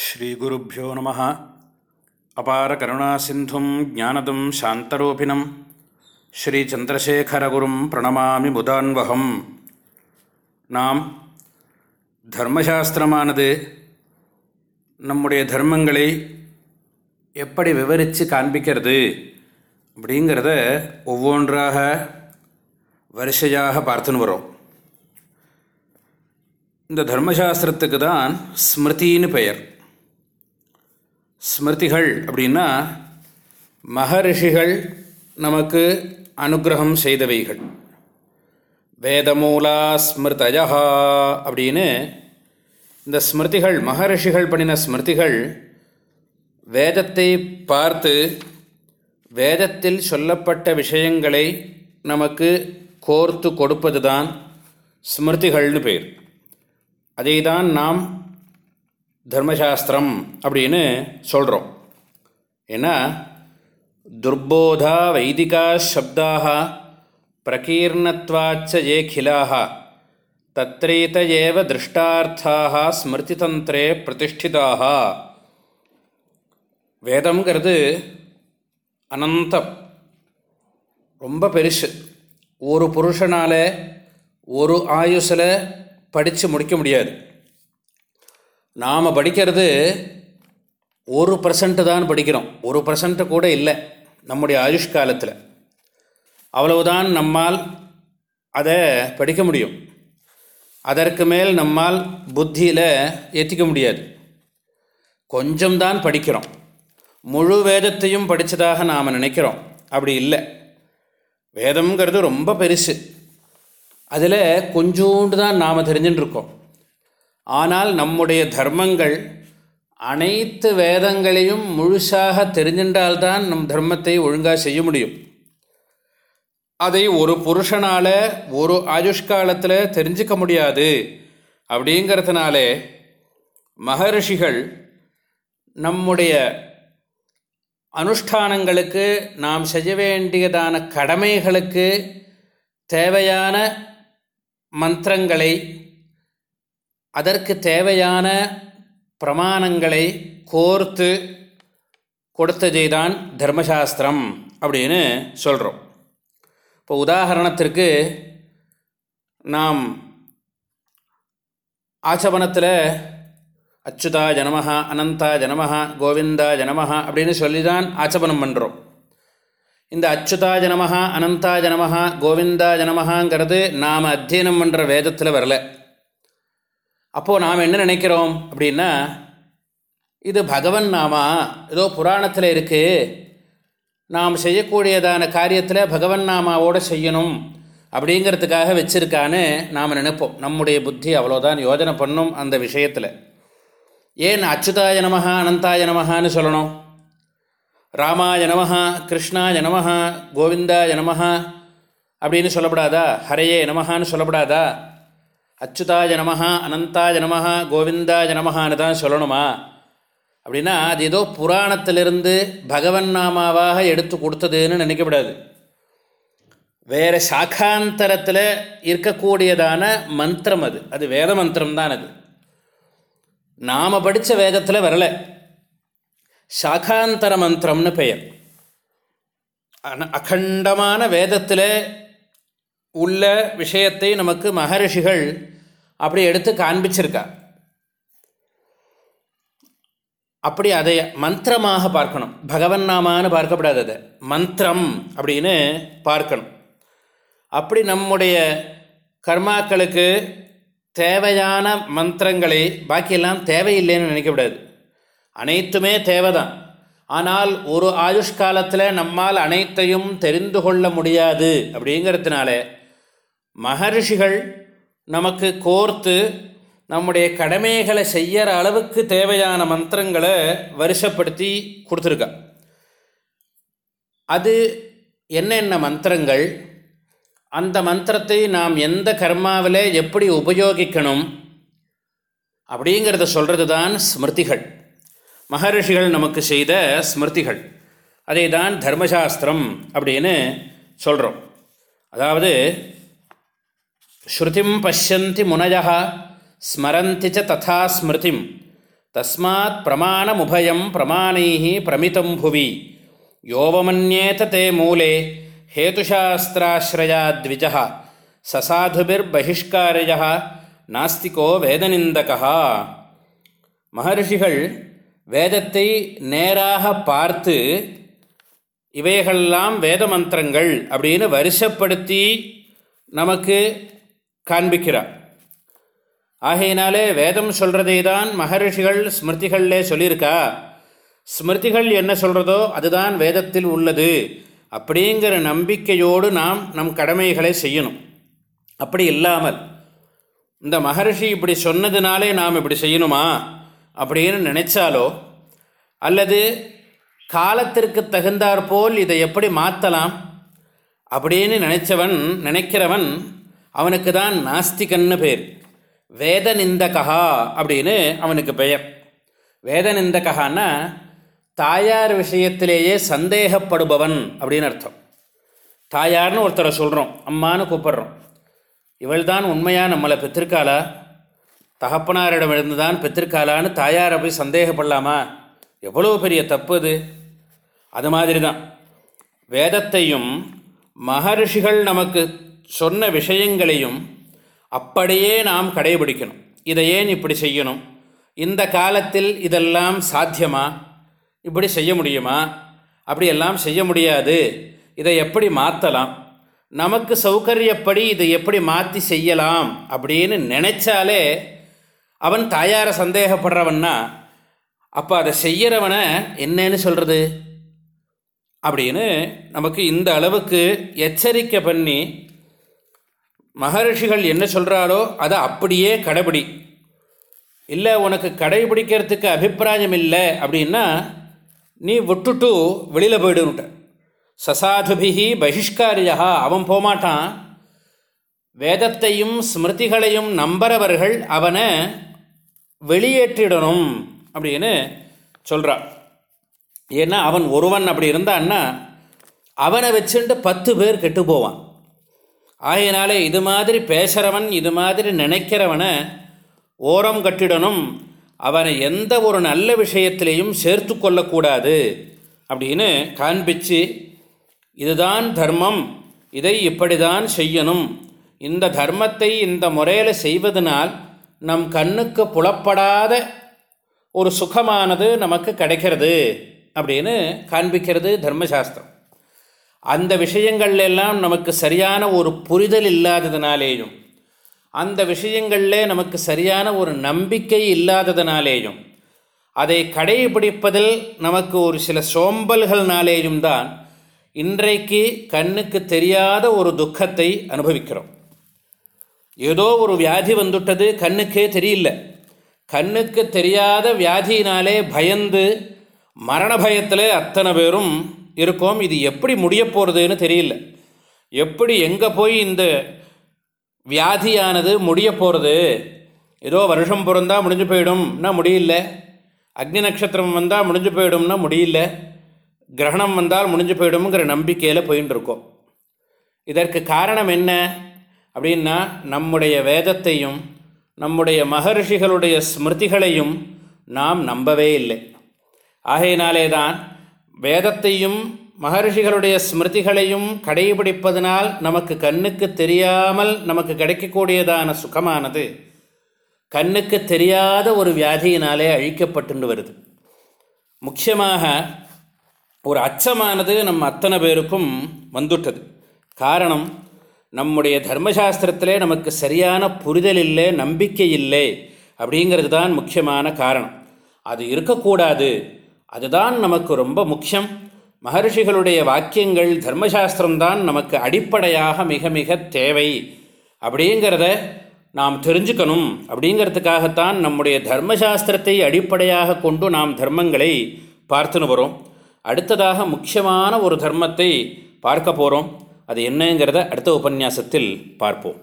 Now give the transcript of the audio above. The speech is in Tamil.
ஸ்ரீகுருப்போ நம. அபார கருணா சிந்தும் ஜானதம் சாந்தரூபிணம். ஸ்ரீச்சந்திரசேகரகுரும் பிரணமாமி முதான்வகம். நாம் தர்மசாஸ்திரமானது நம்முடைய தர்மங்களை எப்படி விவரித்து காண்பிக்கிறது அப்படிங்கிறத ஒவ்வொன்றாக வரிசையாக பார்த்துன்னு வரோம். இந்த தர்மசாஸ்திரத்துக்கு தான் ஸ்மிருதின்னு பெயர். ஸ்மிருதிகள் அப்படின்னா மகரிஷிகள் நமக்கு அனுகிரகம் செய்தவைகள். வேதமூலா ஸ்மிருதயா அப்படின்னு இந்த ஸ்மிருதிகள் மகரிஷிகள் பண்ணின ஸ்மிருதிகள் வேதத்தை பார்த்து வேதத்தில் சொல்லப்பட்ட விஷயங்களை நமக்கு கோர்த்து கொடுப்பது தான் ஸ்மிருதிகள்னு பேர். அதை தான் நாம் தர்மசாஸ்திரம் அப்படின்னு சொல்கிறோம் ஏன்னா துர்போதா வைதிகா சப்தாக பிரகீர்ணத்வாச்ச ஏ கிலாக தத்ரேத ஏவ திருஷ்டார்த்தாக ஸ்மிருதிதந்திரே பிரதிஷ்டிதாக வேதம்ங்கிறது அனந்தம். ரொம்ப பெருசு. ஒரு புருஷனால் ஒரு ஆயுசில் படித்து முடிக்க முடியாது. நாம் படிக்கிறது ஒரு பர்சன்ட்டு தான் படிக்கிறோம். ஒரு பர்சன்ட்டு கூட இல்லை. நம்முடைய ஆயுஷ்காலத்தில் அவ்வளவுதான் நம்மால் அதை படிக்க முடியும். அதற்கு மேல் நம்மால் புத்தியில் ஏற்றிக்க முடியாது. கொஞ்சம்தான் படிக்கிறோம். முழு வேதத்தையும் படித்ததாக நாம் நினைக்கிறோம். அப்படி இல்லை. வேதம்ங்கிறது ரொம்ப பெருசு. அதில் கொஞ்சோண்டு தான் நாம் தெரிஞ்சுட்டுருக்கோம் ஆனால் நம்முடைய தர்மங்கள் அனைத்து வேதங்களையும் முழுசாக தெரிஞ்சின்றால்தான் நம் தர்மத்தை ஒழுங்காக செய்ய முடியும். அதை ஒரு புருஷனால் ஒரு ஆயுஷ்காலத்தில் தெரிஞ்சிக்க முடியாது. அப்படிங்கிறதுனாலே மகரிஷிகள் நம்முடைய அனுஷ்டானங்களுக்கு நாம் செய்ய வேண்டியதான கடமைகளுக்கு தேவையான மந்திரங்களை அதற்கு தேவையான பிரமாணங்களை கோர்த்து கொடுத்ததை தான் தர்மசாஸ்திரம் அப்படின்னு சொல்கிறோம் இப்போ உதாரணத்திற்கு நாம் ஆச்சபணத்தில் அச்சுதா ஜனமஹா அனந்தா ஜனமஹா கோவிந்தா ஜனமஹா அப்படின்னு சொல்லி தான் ஆச்சபனம் பண்ணுறோம் இந்த அச்சுதா ஜனமஹா அனந்தா ஜனமஹா கோவிந்தா ஜனமஹாங்கிறது நாம் அத்தியனம் பண்ணுற வேதத்தில் வரல. அப்போது நாம் என்ன நினைக்கிறோம் அப்படின்னா இது பகவன் நாமா ஏதோ புராணத்தில் இருக்குது நாம் செய்யக்கூடியதான காரியத்தில் பகவன் நாமாவோடு செய்யணும் அப்படிங்கிறதுக்காக வச்சுருக்கான்னு நாம் நினைப்போம். நம்முடைய புத்தி அவ்வளோதான் யோஜனை பண்ணும் அந்த விஷயத்தில். ஏன் அச்சுதாய நமஹா அனந்தாய நமஹான்னு சொல்லணும்? ராமாய நமஹா கிருஷ்ணாய நமஹா கோவிந்தாய நமஹா அப்படின்னு சொல்லப்படாதா? ஹரையே நமஹான்னு சொல்லப்படாதா? அச்சுதாய நம அனந்தாய நம கோவிந்தாய நமஹான்னு தான் சொல்லணுமா? அப்படின்னா அது ஏதோ புராணத்திலிருந்து பகவன் நாமாவாக எடுத்து கொடுத்ததுன்னு நினைக்கப்படாது வேறு சாக்காந்தரத்தில் இருக்கக்கூடியதான மந்திரம் அது. அது வேத மந்திரம் தான் அது. நாம் படித்த வேதத்தில் வரல. சாக்காந்தர மந்திரம்னு பெயர். அகண்டமான வேதத்தில் உள்ள விஷயத்தை நமக்கு மகரிஷிகள் அப்படி எடுத்து காண்பிச்சிருக்கா. அப்படி அதை மந்திரமாக பார்க்கணும். பகவன் நாமான்னு பார்க்கப்படாது அதை மந்திரம் அப்படின்னு பார்க்கணும். அப்படி நம்முடைய கர்மாக்களுக்கு தேவையான மந்திரங்களை பாக்கியெல்லாம் தேவையில்லைன்னு நினைக்கக்கூடாது. அனைத்துமே தேவைதான். ஆனால் ஒரு ஆயுஷ்காலத்தில் நம்மால் அனைத்தையும் தெரிந்து கொள்ள முடியாது அப்படிங்கிறதுனால மகர்ஷிகள் நமக்கு கோர்த்து நம்முடைய கடமைகளை செய்கிற அளவுக்கு தேவையான மந்திரங்களை வருஷப்படுத்தி கொடுத்துருக்கா. அது என்னென்ன மந்திரங்கள்? அந்த மந்திரத்தை நாம் எந்த கர்மாவில் எப்படி உபயோகிக்கணும்? அப்படிங்கிறத சொல்கிறது தான் ஸ்மிருதிகள். மகரிஷிகள் நமக்கு செய்த ஸ்மிருதிகள். அதை தான் தர்மசாஸ்திரம் அப்படின்னு சொல்கிறோம் அதாவது ஸ்ருதிம் பசியந்தி முனய ஸ்மரந்தி ச ததா ஸ்மிருதிம் தஸ்மாத் பிரமாணமுபயம் பிரமாணை பிரமிதம் புவி யோவமன்யேத தே மூலே ஹேதுசாஸ்திராஸ்ரயாத்விஜா சசாதுபிர்பகிஷ்காரய நாஸ்திகோ வேதநிந்தகா மகர்ஷிகள் வேதத்தை நேராக பார்த்து இவைகளெல்லாம் வேத மந்திரங்கள் அப்படின்னு வருஷப்படுத்தி நமக்கு காண்பிக்கிறார். ஆகையினாலே வேதம் சொல்கிறதை தான் மகரிஷிகள் ஸ்மிருதிகளிலே சொல்லியிருக்கா? ஸ்மிருதிகள் என்ன சொல்கிறதோ அதுதான் வேதத்தில் உள்ளது. அப்படிங்கிற நம்பிக்கையோடு நாம் நம் கடமைகளை செய்யணும். அப்படி இல்லாமல் இந்த மகரிஷி இப்படி சொன்னதுனாலே நாம் இப்படி செய்யணுமா? அப்படின்னு நினைச்சாலோ அல்லது காலத்திற்கு தகுந்தாற்போல் இதை எப்படி மாற்றலாம் அப்படின்னு நினைச்சவன் நினைக்கிறவன் அவனுக்கு தான் நாஸ்திகன்னு பேர். வேதநிந்தகா அப்படின்னு அவனுக்கு பெயர். வேதநிந்தகான்னா தாயார் விஷயத்திலேயே சந்தேகப்படுபவன் அப்படின்னு அர்த்தம். தாயார்னு ஒருத்தரை சொல்கிறோம் அம்மானு கூப்பிட்றோம். இவள் தான் உண்மையாக நம்மளை பெற்றிருக்காளா? தகப்பனாரிடமிருந்து தான் பெற்றிருக்காளான்னு தாயாரை போய் சந்தேகப்படலாமா? எவ்வளோ பெரிய தப்பு அது? அது மாதிரி தான் வேதத்தையும் மகரிஷிகள் நமக்கு சொன்ன விஷயங்களையும் அப்படியே நாம் கடைபிடிக்கணும். இதை ஏன் இப்படி செய்யணும்? இந்த காலத்தில் இதெல்லாம் சாத்தியமா? இப்படி செய்ய முடியுமா? அப்படியெல்லாம் செய்ய முடியாது. இதை எப்படி மாற்றலாம் நமக்கு சௌகரியப்படி இதை எப்படி மாற்றி செய்யலாம்? அப்படின்னு நினச்சாலே அவன் தாயாரை சந்தேகப்படுறவன்னா அப்போ அதை செய்கிறவனை என்னன்னு சொல்கிறது அப்படின்னு நமக்கு இந்த அளவுக்கு எச்சரிக்கை பண்ணி மகரிஷிகள் என்ன சொல்கிறாரோ அதை அப்படியே கடைபிடி. இல்லை உனக்கு கடைபிடிக்கிறதுக்கு அபிப்பிராயம் இல்லை அப்படின்னா நீ விட்டுட்டு வெளியில் போயிடுன்ட்ட சசாதுபிகி பகிஷ்காரியா அவன் போகமாட்டான் வேதத்தையும் ஸ்மிருதிகளையும் நம்புறவர்கள் அவனை வெளியேற்றிடணும் அப்படின்னு சொல்கிறான் ஏன்னா அவன் ஒருவன் அப்படி இருந்தான்னா அவனை வச்சுட்டு பத்து பேர் கெட்டு போவான். ஆகையினாலே இது மாதிரி பேசுகிறவன் இது மாதிரி நினைக்கிறவனை ஓரம் கட்டிடணும். அவனை எந்த ஒரு நல்ல விஷயத்திலையும் சேர்த்து கொள்ளக்கூடாது. அப்படின்னு காண்பிச்சு இதுதான் தர்மம் இதை இப்படி தான் செய்யணும். இந்த தர்மத்தை இந்த முறையில் செய்வதனால் நம் கண்ணுக்கு புலப்படாத ஒரு சுகமானது நமக்கு கிடைக்கிறது. அப்படின்னு காண்பிக்கிறது தர்மசாஸ்திரம். அந்த விஷயங்கள் எல்லாம் நமக்கு சரியான ஒரு புரிதல் இல்லாததுனாலேயும் அந்த விஷயங்களில் நமக்கு சரியான ஒரு நம்பிக்கை இல்லாததுனாலேயும் அதை கடைபிடிப்பதில் நமக்கு ஒரு சில சோம்பல்கள்னாலேயும் தான் இன்றைக்கு கண்ணுக்கு தெரியாத ஒரு துக்கத்தை அனுபவிக்கிறோம். ஏதோ ஒரு வியாதி வந்துட்டது கண்ணுக்கே தெரியல. கண்ணுக்கு தெரியாத வியாதியினாலே பயந்து மரண பயத்தில் அத்தனை பேரும் இருக்கோம் இது எப்படி முடிய போகிறதுன்னு தெரியல. எப்படி எங்கே போய் இந்த வியாதியானது முடிய போகிறது ஏதோ வருஷம் பிறந்தால் முடிஞ்சு போயிடும்னா முடியல. அக்னி நட்சத்திரம் வந்தால் முடிஞ்சு போயிடும்னா முடியல. கிரகணம் வந்தால் முடிஞ்சு போயிடும்ங்கிற நம்பிக்கையில் போயின்னு இருக்கோம். இதற்கு காரணம் என்ன அப்படின்னா நம்முடைய வேதத்தையும் நம்முடைய மகர்ஷிகளுடைய ஸ்மிருதிகளையும் நாம் நம்பவே இல்லை. ஆகையினாலே தான் வேதத்தையும் மகர்ஷிகளுடைய ஸ்மிருதிகளையும் கடைபிடிப்பதனால் நமக்கு கண்ணுக்கு தெரியாமல் நமக்கு கிடைக்கக்கூடியதான சுகமானது. கண்ணுக்கு தெரியாத ஒரு வியாதியினாலே அழிக்கப்பட்டு வருது. முக்கியமாக ஒரு அச்சமானது நம்ம அத்தனை பேருக்கும் வந்துட்டது. காரணம் நம்முடைய தர்மசாஸ்திரத்திலே நமக்கு சரியான புரிதல் இல்லை நம்பிக்கை இல்லை அப்படிங்கிறது தான் முக்கியமான காரணம். அது இருக்கக்கூடாது. அதுதான் நமக்கு ரொம்ப முக்கியம். மகர்ஷிகளுடைய வாக்கியங்கள் தர்மசாஸ்திரம்தான் நமக்கு அடிப்படையாக மிக மிக தேவை. அப்படிங்கிறத நாம் தெரிஞ்சுக்கணும். அப்படிங்கிறதுக்காகத்தான் நம்முடைய தர்மசாஸ்திரத்தை அடிப்படையாக கொண்டு நாம் தர்மங்களை பார்த்துன்னு வரோம். அடுத்ததாக முக்கியமான ஒரு தர்மத்தை பார்க்க போகிறோம் அது என்னங்கிறத அடுத்த உபன்யாசத்தில் பார்ப்போம்.